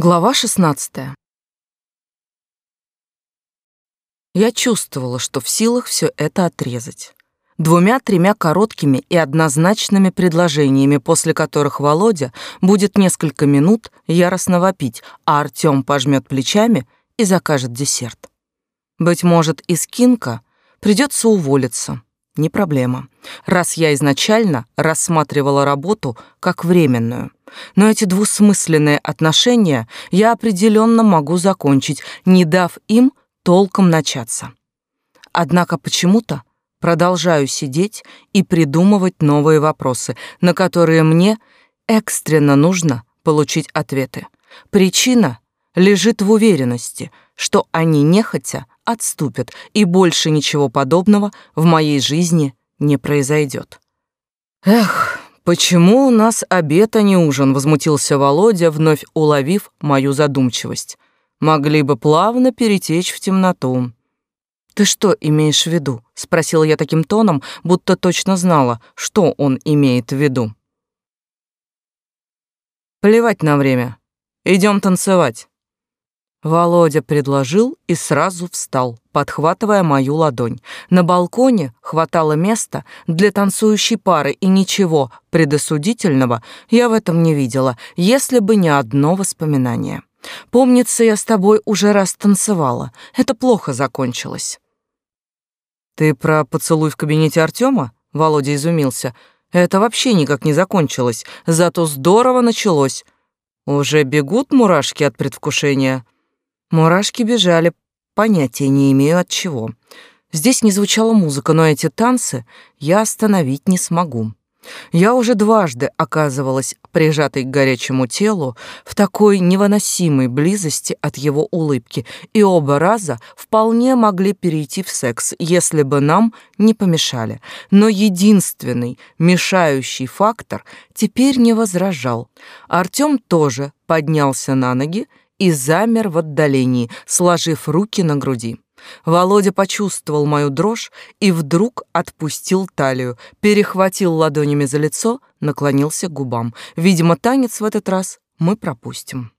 Глава 16. Я чувствовала, что в силах все это отрезать. Двумя-тремя короткими и однозначными предложениями, после которых Володя будет несколько минут яростно вопить, а Артём пожмет плечами и закажет десерт. Быть может, из Кинка придется уволиться. Не проблема, раз я изначально рассматривала работу как временную. Но эти двусмысленные отношения я определенно могу закончить, не дав им толком начаться. Однако почему-то продолжаю сидеть и придумывать новые вопросы, на которые мне экстренно нужно получить ответы. Причина лежит в уверенности, что они нехотя отступят, и больше ничего подобного в моей жизни не произойдет. Эх, почему у нас обед, а не ужин, возмутился Володя, вновь уловив мою задумчивость. Могли бы плавно перетечь в темноту. Ты что имеешь в виду? спросила я таким тоном, будто точно знала, что он имеет в виду. Плевать на время. Идем танцевать. Володя предложил и сразу встал, подхватывая мою ладонь. На балконе хватало места для танцующей пары, и ничего предосудительного я в этом не видела, если бы не одно воспоминание. Помнится, я с тобой уже раз танцевала. Это плохо закончилось. Ты про поцелуй в кабинете Артема? Володя изумился. Это вообще никак не закончилось, зато здорово началось. Уже бегут мурашки от предвкушения. Мурашки бежали, понятия не имею от чего. Здесь не звучала музыка, но эти танцы я остановить не смогу. Я уже дважды оказывалась прижатой к горячему телу в такой невыносимой близости от его улыбки, и оба раза вполне могли перейти в секс, если бы нам не помешали. Но единственный мешающий фактор теперь не возражал. Артём тоже поднялся на ноги и замер в отдалении, сложив руки на груди. Володя почувствовал мою дрожь и вдруг отпустил талию, перехватил ладонями за лицо, наклонился к губам. Видимо, танец в этот раз мы пропустим.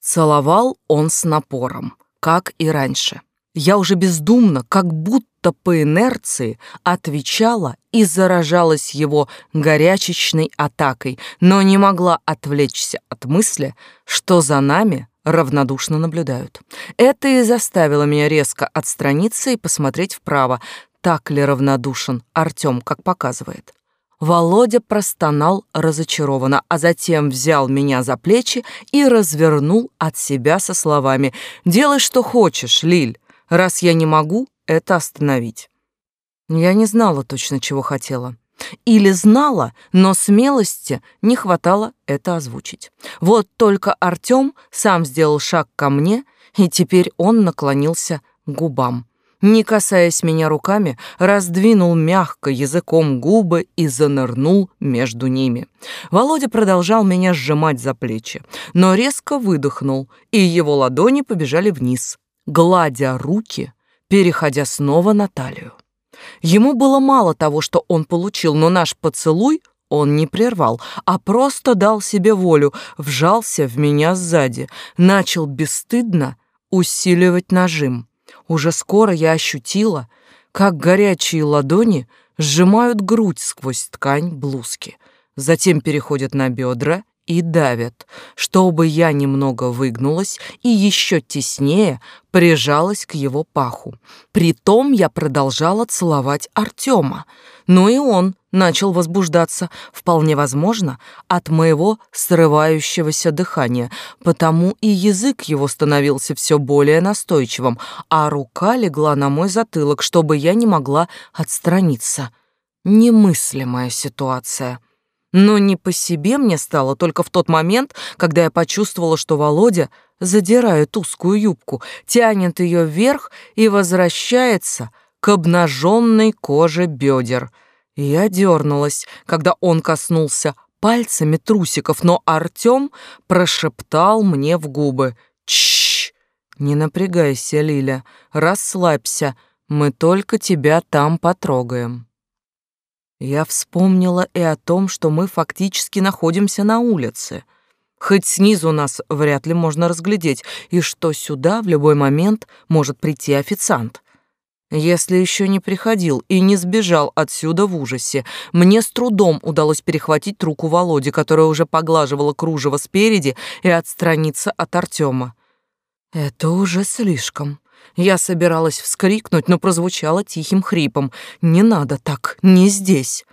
Целовал он с напором, как и раньше. Я уже бездумно, как будто по инерции, отвечала и заражалась его горячечной атакой, но не могла отвлечься от мысли, что за нами равнодушно наблюдают. Это и заставило меня резко отстраниться и посмотреть вправо, так ли равнодушен Артём, как показывает. Володя простонал разочарованно, а затем взял меня за плечи и развернул от себя со словами «Делай, что хочешь, Лиль, раз я не могу это остановить». Я не знала точно, чего хотела. Или знала, но смелости не хватало это озвучить. Вот только Артём сам сделал шаг ко мне, и теперь он наклонился к губам. Не касаясь меня руками, раздвинул мягко языком губы и занырнул между ними. Володя продолжал меня сжимать за плечи, но резко выдохнул, и его ладони побежали вниз, гладя руки, переходя снова на талию. Ему было мало того, что он получил, но наш поцелуй он не прервал, а просто дал себе волю, вжался в меня сзади, начал бесстыдно усиливать нажим. Уже скоро я ощутила, как горячие ладони сжимают грудь сквозь ткань блузки, затем переходят на бедра и давят, чтобы я немного выгнулась и еще теснее прижалась к его паху. Притом я продолжала целовать Артема, но и он начал возбуждаться, вполне возможно, от моего срывающегося дыхания, потому и язык его становился все более настойчивым, а рука легла на мой затылок, чтобы я не могла отстраниться. Немыслимая ситуация. Но не по себе мне стало только в тот момент, когда я почувствовала, что Володя задирает узкую юбку, тянет ее вверх и возвращается к обнаженной коже бедер. Я дернулась, когда он коснулся пальцами трусиков, но Артем прошептал мне в губы «Чш! Не напрягайся, Лиля, расслабься, мы только тебя там потрогаем». Я вспомнила и о том, что мы фактически находимся на улице. Хоть снизу нас вряд ли можно разглядеть, и что сюда в любой момент может прийти официант. Если еще не приходил и не сбежал отсюда в ужасе, мне с трудом удалось перехватить руку Володи, которая уже поглаживала кружево спереди, и отстраниться от Артема. Это уже слишком. Я собиралась вскрикнуть, но прозвучало тихим хрипом. «Не надо так, не здесь».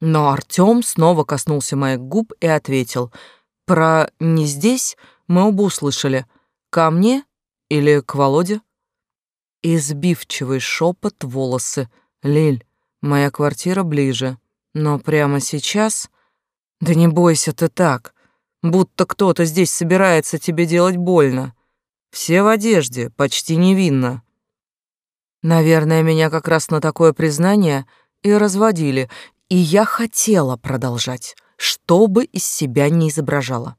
Но Артем снова коснулся моих губ и ответил — про «не здесь» мы оба услышали. Ко мне или к Володе? Избивчивый шепот волосы. «Лиль, моя квартира ближе. Но прямо сейчас...» «Да не бойся ты так, будто кто-то здесь собирается тебе делать больно. Все в одежде, почти невинно». Наверное, меня как раз на такое признание и разводили, и я хотела продолжать что бы из себя не изображала.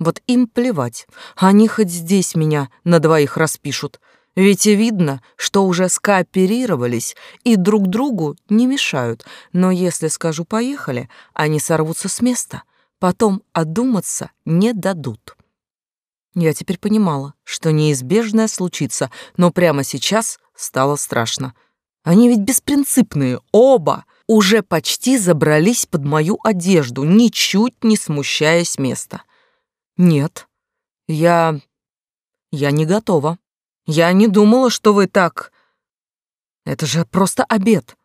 Вот им плевать, они хоть здесь меня на двоих распишут, ведь и видно, что уже скооперировались и друг другу не мешают, но если скажу «поехали», они сорвутся с места, потом одуматься не дадут. Я теперь понимала, что неизбежное случится, но прямо сейчас стало страшно. Они ведь беспринципные, оба — уже почти забрались под мою одежду, ничуть не смущаясь места. Нет, я... я не готова. Я не думала, что вы так... Это же просто обед.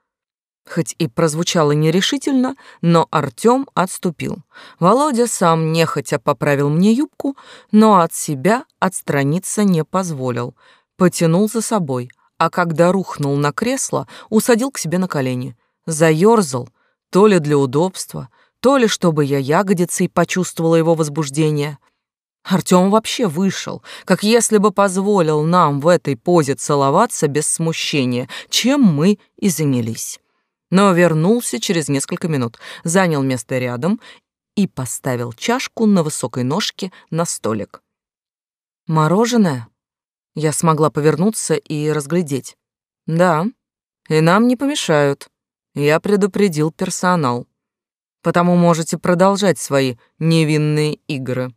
Хоть и прозвучало нерешительно, но Артём отступил. Володя сам нехотя поправил мне юбку, но от себя отстраниться не позволил. Потянул за собой, а когда рухнул на кресло, усадил к себе на колени заёрзал, то ли для удобства, то ли чтобы я ягодицей почувствовала его возбуждение. Артём вообще вышел, как если бы позволил нам в этой позе целоваться без смущения, чем мы и занялись. Но вернулся через несколько минут, занял место рядом и поставил чашку на высокой ножке на столик. «Мороженое?» Я смогла повернуться и разглядеть. «Да, и нам не помешают». Я предупредил персонал. Потому можете продолжать свои невинные игры.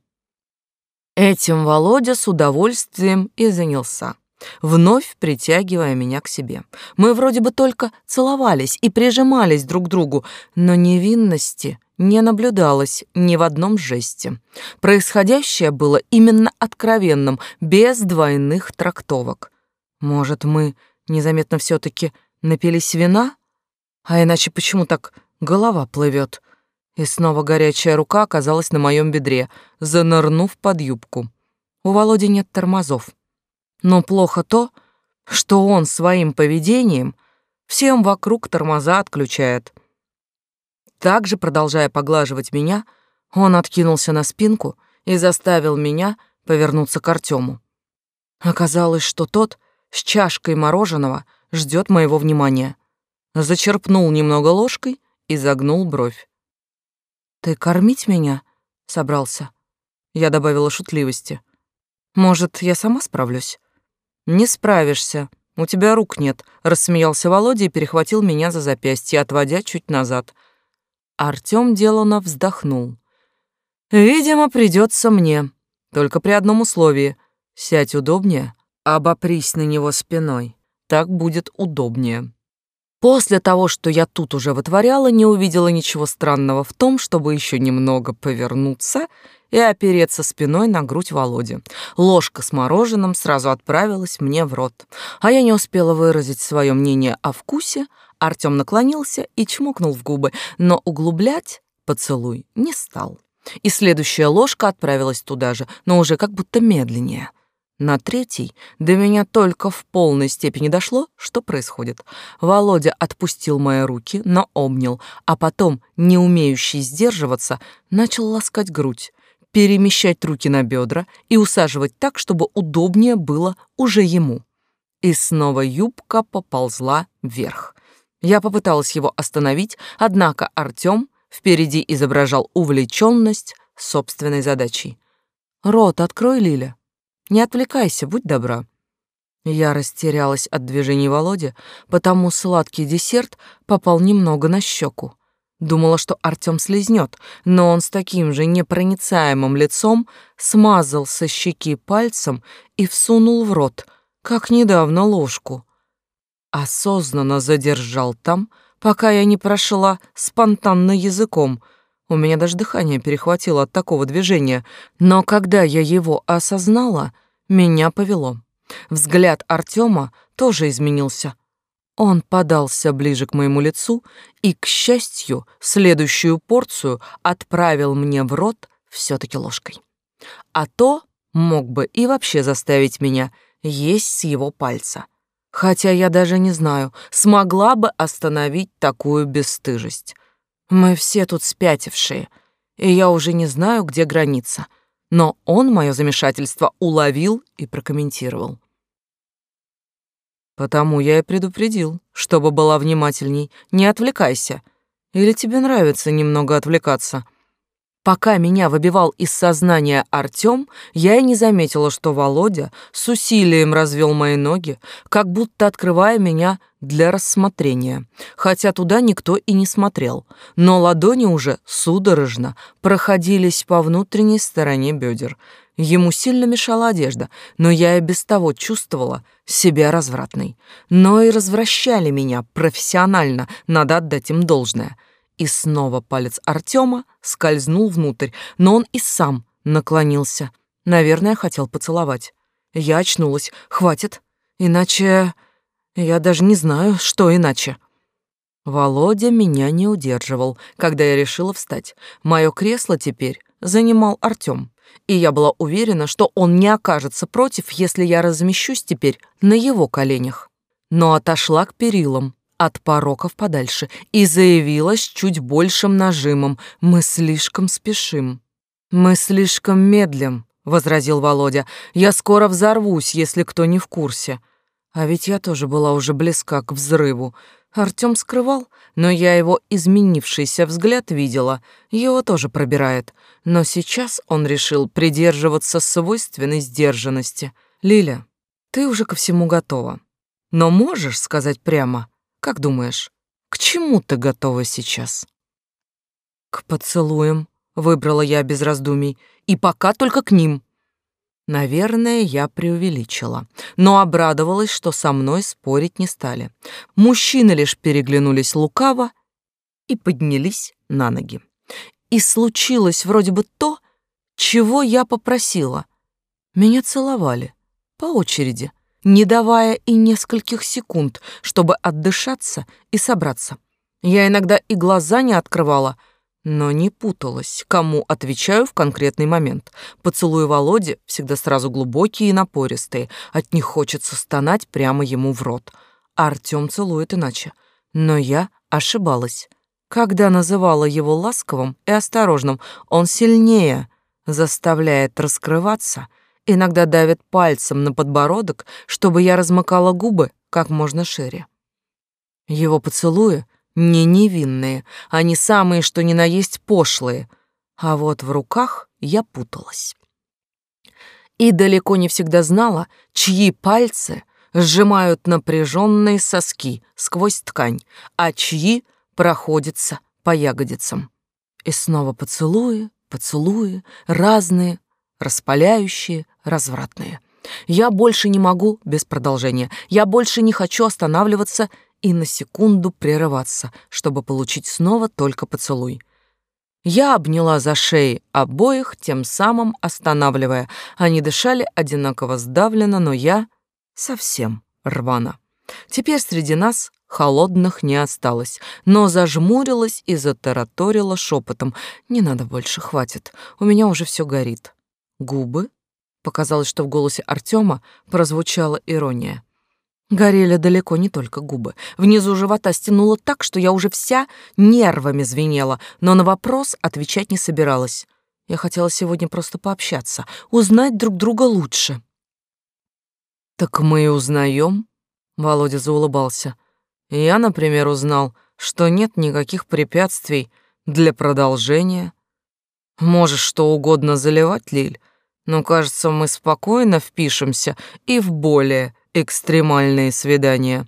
Этим Володя с удовольствием и занялся, вновь притягивая меня к себе. Мы вроде бы только целовались и прижимались друг к другу, но невинности не наблюдалось ни в одном жесте. Происходящее было именно откровенным, без двойных трактовок. Может, мы незаметно все таки напились вина? А иначе почему так голова плывет? И снова горячая рука оказалась на моем бедре, занырнув под юбку. У Володи нет тормозов. Но плохо то, что он своим поведением всем вокруг тормоза отключает. Также, продолжая поглаживать меня, он откинулся на спинку и заставил меня повернуться к Артему. Оказалось, что тот с чашкой мороженого ждет моего внимания зачерпнул немного ложкой и загнул бровь. «Ты кормить меня?» — собрался. Я добавила шутливости. «Может, я сама справлюсь?» «Не справишься. У тебя рук нет», — рассмеялся Володя и перехватил меня за запястье, отводя чуть назад. Артём деланно вздохнул. «Видимо, придется мне. Только при одном условии. Сядь удобнее, обопрись на него спиной. Так будет удобнее». После того, что я тут уже вытворяла, не увидела ничего странного в том, чтобы еще немного повернуться и опереться спиной на грудь Володи. Ложка с мороженым сразу отправилась мне в рот. А я не успела выразить свое мнение о вкусе, Артем наклонился и чмокнул в губы, но углублять поцелуй не стал. И следующая ложка отправилась туда же, но уже как будто медленнее. На третий до меня только в полной степени дошло, что происходит. Володя отпустил мои руки, но обнял, а потом, не умеющий сдерживаться, начал ласкать грудь, перемещать руки на бедра и усаживать так, чтобы удобнее было уже ему. И снова юбка поползла вверх. Я попыталась его остановить, однако Артём впереди изображал увлечённость собственной задачей. «Рот открой, Лиля». Не отвлекайся, будь добра». Я растерялась от движений Володи, потому сладкий десерт попал немного на щеку. Думала, что Артём слезнет, но он с таким же непроницаемым лицом смазал со щеки пальцем и всунул в рот, как недавно ложку. Осознанно задержал там, пока я не прошла спонтанно языком. У меня даже дыхание перехватило от такого движения, но когда я его осознала, меня повело. Взгляд Артёма тоже изменился. Он подался ближе к моему лицу и, к счастью, следующую порцию отправил мне в рот все таки ложкой. А то мог бы и вообще заставить меня есть с его пальца. Хотя я даже не знаю, смогла бы остановить такую бесстыжесть. Мы все тут спятившие, и я уже не знаю, где граница. Но он мое замешательство уловил и прокомментировал. Потому я и предупредил, чтобы была внимательней. Не отвлекайся. Или тебе нравится немного отвлекаться?» Пока меня выбивал из сознания Артём, я и не заметила, что Володя с усилием развел мои ноги, как будто открывая меня для рассмотрения, хотя туда никто и не смотрел, но ладони уже судорожно проходились по внутренней стороне бедер. Ему сильно мешала одежда, но я и без того чувствовала себя развратной. Но и развращали меня профессионально, надо отдать им должное — и снова палец Артема скользнул внутрь, но он и сам наклонился. Наверное, хотел поцеловать. Я очнулась. Хватит. Иначе... Я даже не знаю, что иначе. Володя меня не удерживал, когда я решила встать. Мое кресло теперь занимал Артём, и я была уверена, что он не окажется против, если я размещусь теперь на его коленях. Но отошла к перилам, от пороков подальше и заявила с чуть большим нажимом «Мы слишком спешим». «Мы слишком медлим», — возразил Володя. «Я скоро взорвусь, если кто не в курсе». А ведь я тоже была уже близка к взрыву. Артём скрывал, но я его изменившийся взгляд видела. Его тоже пробирает. Но сейчас он решил придерживаться свойственной сдержанности. «Лиля, ты уже ко всему готова. Но можешь сказать прямо, как думаешь, к чему ты готова сейчас? К поцелуям, выбрала я без раздумий, и пока только к ним. Наверное, я преувеличила, но обрадовалась, что со мной спорить не стали. Мужчины лишь переглянулись лукаво и поднялись на ноги. И случилось вроде бы то, чего я попросила. Меня целовали по очереди, не давая и нескольких секунд, чтобы отдышаться и собраться. Я иногда и глаза не открывала, но не путалась, кому отвечаю в конкретный момент. Поцелуи Володи всегда сразу глубокие и напористые, от них хочется стонать прямо ему в рот. А Артём целует иначе. Но я ошибалась. Когда называла его ласковым и осторожным, он сильнее заставляет раскрываться — иногда давит пальцем на подбородок, чтобы я размыкала губы как можно шире. Его поцелуи не невинные, они самые, что ни на есть пошлые, а вот в руках я путалась. И далеко не всегда знала, чьи пальцы сжимают напряженные соски сквозь ткань, а чьи проходятся по ягодицам. И снова поцелуи, поцелуи, разные, распаляющие, развратные. Я больше не могу без продолжения. Я больше не хочу останавливаться и на секунду прерываться, чтобы получить снова только поцелуй. Я обняла за шеи обоих, тем самым останавливая. Они дышали одинаково сдавленно, но я совсем рвана. Теперь среди нас холодных не осталось, но зажмурилась и затараторила шепотом. «Не надо больше, хватит, у меня уже все горит». Губы Показалось, что в голосе Артема прозвучала ирония. Горели далеко не только губы. Внизу живота стянуло так, что я уже вся нервами звенела, но на вопрос отвечать не собиралась. Я хотела сегодня просто пообщаться, узнать друг друга лучше. «Так мы и узнаем», — Володя заулыбался. «Я, например, узнал, что нет никаких препятствий для продолжения. Можешь что угодно заливать, Лиль, но, кажется, мы спокойно впишемся и в более экстремальные свидания.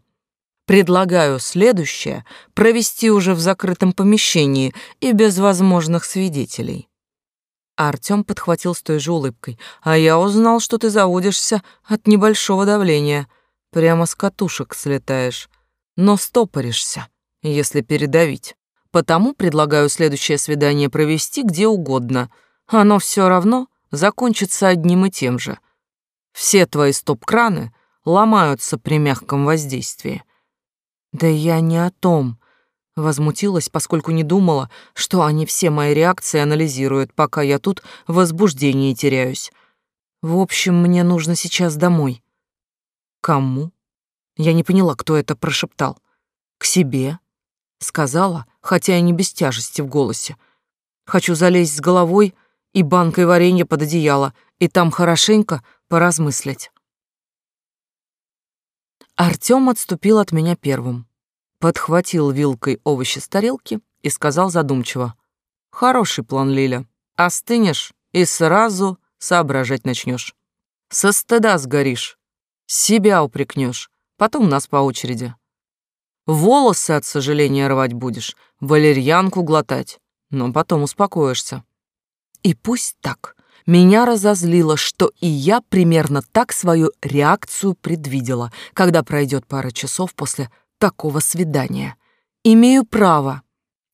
Предлагаю следующее провести уже в закрытом помещении и без возможных свидетелей. Артём подхватил с той же улыбкой. «А я узнал, что ты заводишься от небольшого давления. Прямо с катушек слетаешь. Но стопоришься, если передавить. Потому предлагаю следующее свидание провести где угодно. Оно все равно закончится одним и тем же. Все твои стоп-краны ломаются при мягком воздействии. Да я не о том. Возмутилась, поскольку не думала, что они все мои реакции анализируют, пока я тут в возбуждении теряюсь. В общем, мне нужно сейчас домой. Кому? Я не поняла, кто это прошептал. К себе? Сказала, хотя и не без тяжести в голосе. Хочу залезть с головой и банкой варенья под одеяло, и там хорошенько поразмыслить. Артём отступил от меня первым, подхватил вилкой овощи с тарелки и сказал задумчиво. «Хороший план, Лиля. Остынешь и сразу соображать начнешь. Со стыда сгоришь, себя упрекнешь, потом нас по очереди. Волосы от сожаления рвать будешь, валерьянку глотать, но потом успокоишься. И пусть так. Меня разозлило, что и я примерно так свою реакцию предвидела, когда пройдет пара часов после такого свидания. Имею право.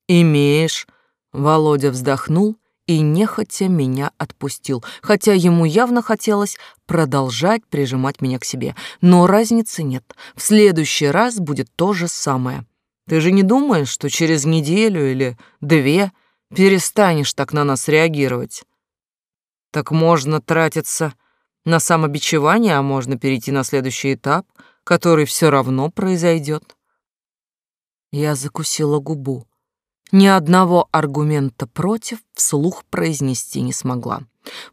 Имеешь. Володя вздохнул и нехотя меня отпустил, хотя ему явно хотелось продолжать прижимать меня к себе. Но разницы нет. В следующий раз будет то же самое. Ты же не думаешь, что через неделю или две перестанешь так на нас реагировать? Так можно тратиться на самобичевание, а можно перейти на следующий этап, который все равно произойдет. Я закусила губу. Ни одного аргумента против вслух произнести не смогла.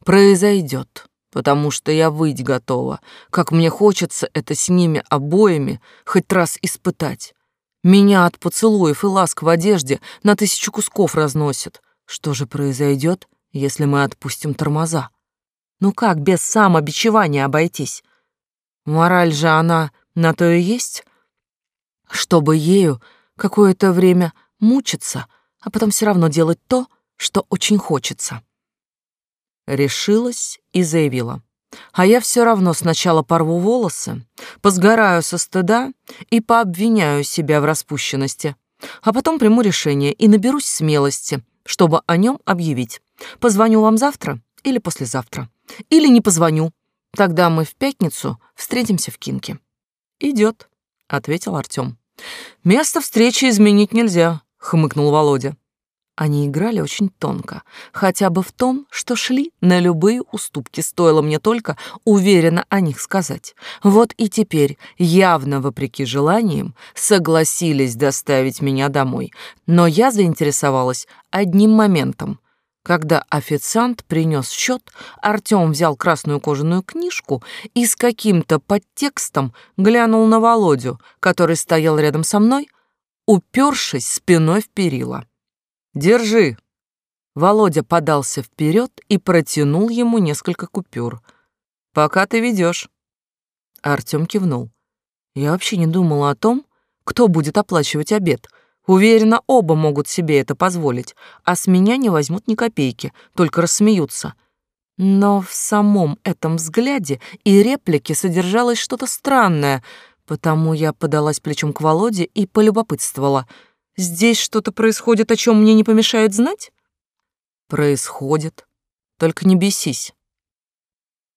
Произойдет, потому что я выть готова. Как мне хочется это с ними обоими хоть раз испытать. Меня от поцелуев и ласк в одежде на тысячу кусков разносит. Что же произойдет, если мы отпустим тормоза. Ну как без самобичевания обойтись? Мораль же она на то и есть, чтобы ею какое-то время мучиться, а потом все равно делать то, что очень хочется. Решилась и заявила. А я все равно сначала порву волосы, позгораю со стыда и пообвиняю себя в распущенности, а потом приму решение и наберусь смелости, чтобы о нем объявить. Позвоню вам завтра или послезавтра. Или не позвоню. Тогда мы в пятницу встретимся в Кинке. Идет, ответил Артём. Место встречи изменить нельзя, хмыкнул Володя. Они играли очень тонко, хотя бы в том, что шли на любые уступки, стоило мне только уверенно о них сказать. Вот и теперь, явно вопреки желаниям, согласились доставить меня домой. Но я заинтересовалась одним моментом. Когда официант принес счет, Артем взял красную кожаную книжку и с каким-то подтекстом глянул на Володю, который стоял рядом со мной, упершись спиной в перила. «Держи!» Володя подался вперед и протянул ему несколько купюр. «Пока ты ведешь. Артем кивнул. Я вообще не думала о том, кто будет оплачивать обед — Уверена, оба могут себе это позволить, а с меня не возьмут ни копейки, только рассмеются. Но в самом этом взгляде и реплике содержалось что-то странное, потому я подалась плечом к Володе и полюбопытствовала. «Здесь что-то происходит, о чем мне не помешает знать?» «Происходит. Только не бесись».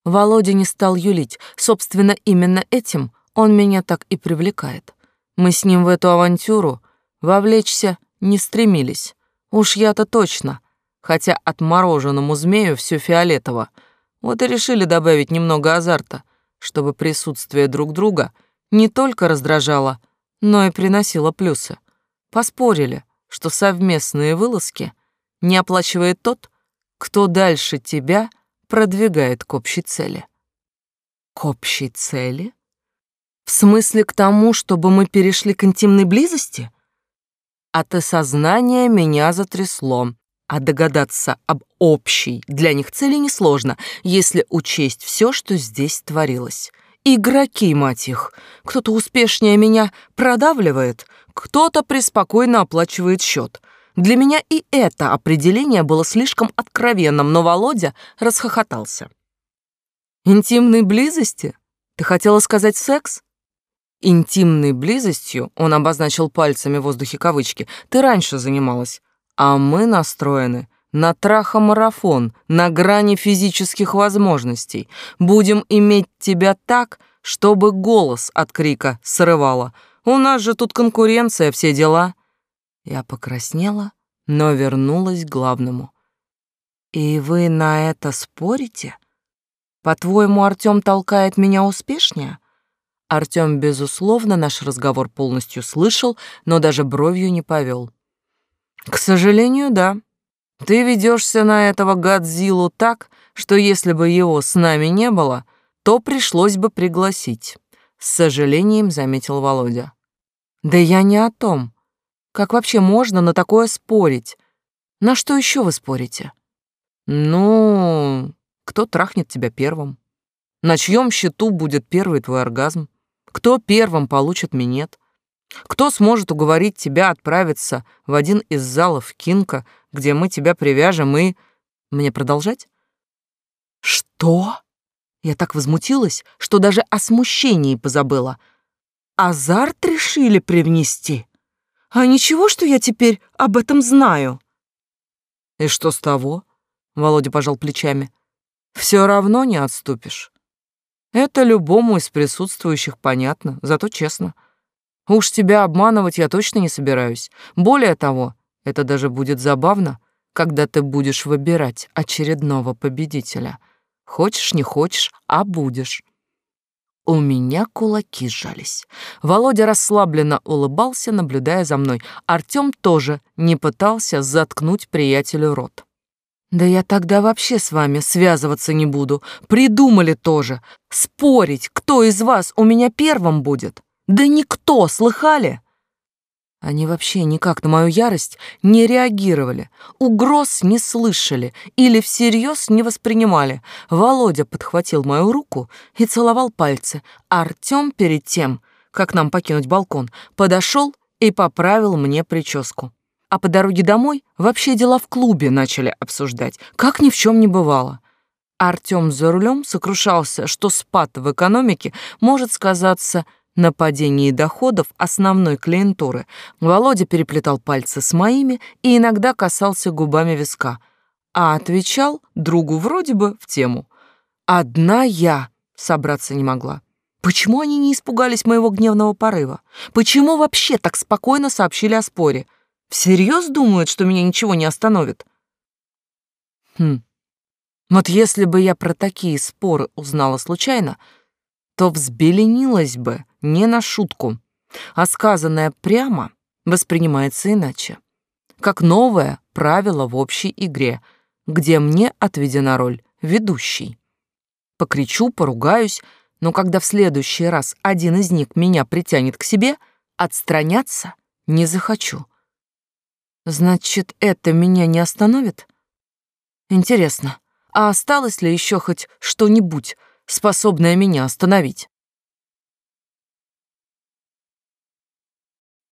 Володя не стал юлить. Собственно, именно этим он меня так и привлекает. Мы с ним в эту авантюру Вовлечься не стремились. Уж я-то точно, хотя отмороженному змею все фиолетово. Вот и решили добавить немного азарта, чтобы присутствие друг друга не только раздражало, но и приносило плюсы. Поспорили, что совместные вылазки не оплачивает тот, кто дальше тебя продвигает к общей цели. К общей цели? В смысле к тому, чтобы мы перешли к интимной близости? От осознания меня затрясло, а догадаться об общей для них цели несложно, если учесть все, что здесь творилось. Игроки, мать их. Кто-то успешнее меня продавливает, кто-то преспокойно оплачивает счет. Для меня и это определение было слишком откровенным, но Володя расхохотался. «Интимной близости? Ты хотела сказать секс?» «Интимной близостью», — он обозначил пальцами в воздухе кавычки, «ты раньше занималась, а мы настроены на трахомарафон, на грани физических возможностей. Будем иметь тебя так, чтобы голос от крика срывало. У нас же тут конкуренция, все дела». Я покраснела, но вернулась к главному. «И вы на это спорите? По-твоему, Артём толкает меня успешнее?» Артём, безусловно, наш разговор полностью слышал, но даже бровью не повел. «К сожалению, да. Ты ведёшься на этого Годзиллу так, что если бы его с нами не было, то пришлось бы пригласить», — с сожалением заметил Володя. «Да я не о том. Как вообще можно на такое спорить? На что еще вы спорите? Ну, кто трахнет тебя первым? На чьем счету будет первый твой оргазм? Кто первым получит минет? Кто сможет уговорить тебя отправиться в один из залов Кинка, где мы тебя привяжем и... Мне продолжать? Что? Я так возмутилась, что даже о смущении позабыла. Азарт решили привнести? А ничего, что я теперь об этом знаю. И что с того? Володя пожал плечами. Все равно не отступишь. Это любому из присутствующих понятно, зато честно. Уж тебя обманывать я точно не собираюсь. Более того, это даже будет забавно, когда ты будешь выбирать очередного победителя. Хочешь, не хочешь, а будешь. У меня кулаки сжались. Володя расслабленно улыбался, наблюдая за мной. Артём тоже не пытался заткнуть приятелю рот. «Да я тогда вообще с вами связываться не буду. Придумали тоже. Спорить, кто из вас у меня первым будет. Да никто, слыхали?» Они вообще никак на мою ярость не реагировали, угроз не слышали или всерьез не воспринимали. Володя подхватил мою руку и целовал пальцы, а Артём перед тем, как нам покинуть балкон, подошел и поправил мне прическу. А по дороге домой вообще дела в клубе начали обсуждать, как ни в чем не бывало. Артём за рулем сокрушался, что спад в экономике может сказаться на падении доходов основной клиентуры Володя переплетал пальцы с моими и иногда касался губами виска, а отвечал другу вроде бы в тему. Одна я собраться не могла. Почему они не испугались моего гневного порыва? Почему вообще так спокойно сообщили о споре? Всерьез думают, что меня ничего не остановит? Хм. Вот если бы я про такие споры узнала случайно, то взбеленилась бы не на шутку, а сказанное прямо воспринимается иначе, как новое правило в общей игре, где мне отведена роль ведущей. Покричу, поругаюсь, но когда в следующий раз один из них меня притянет к себе, отстраняться не захочу. Значит, это меня не остановит? Интересно, а осталось ли еще хоть что-нибудь, способное меня остановить?